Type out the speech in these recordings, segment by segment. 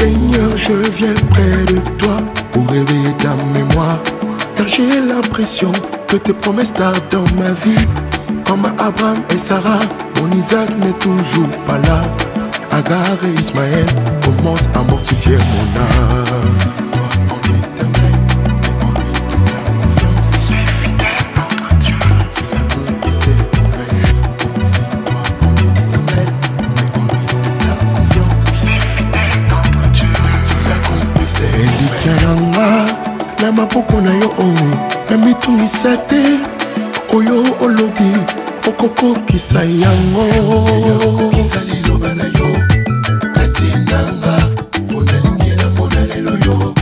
Seigneur, je viens près de toi pour réveiller ta mémoire. Car j'ai l'impression que tes promesses tardent dans ma vie. Comme Abraham et Sarah, mon Isaac n'est toujours pas là. Agar et Ismaël commencent à mortifier mon âme. motema nanga na maboko na yo o na mitungisa te oyo olobi okokokisa yango okokokisa liloba na yo kati nanga mpona lingi na mona lelo yo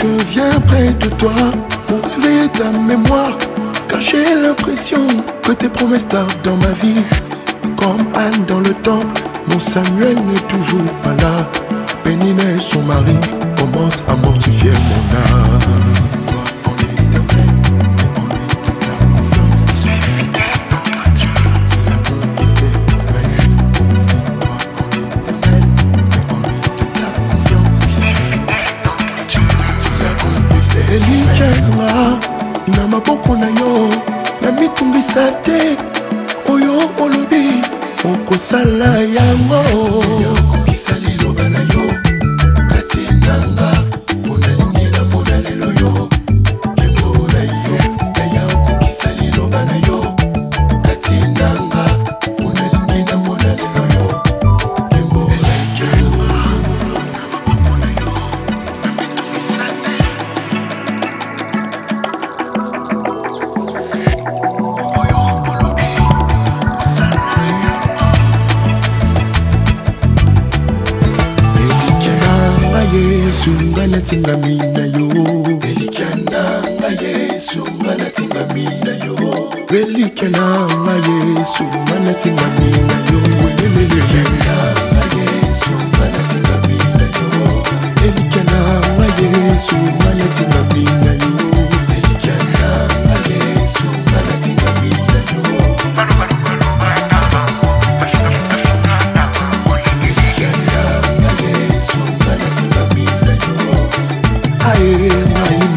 Je viens près de toi pour réveiller ta mémoire J'ai l'impression que tes promesses tardent dans ma vie. Comme Anne dans le temple, mon Samuel n'est toujours pas là. Péninet, son mari, commence à mortifier mon âme. moko na yo na mitungisa te oyo olobi okosala yango yesu nga natingami na yo elikya nanga yesu nga natingami na yo elikya nanga yesu nga natingami na yo elemelelanga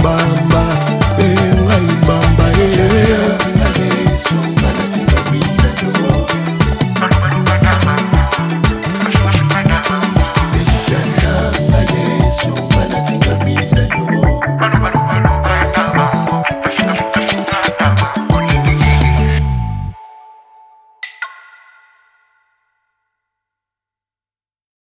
number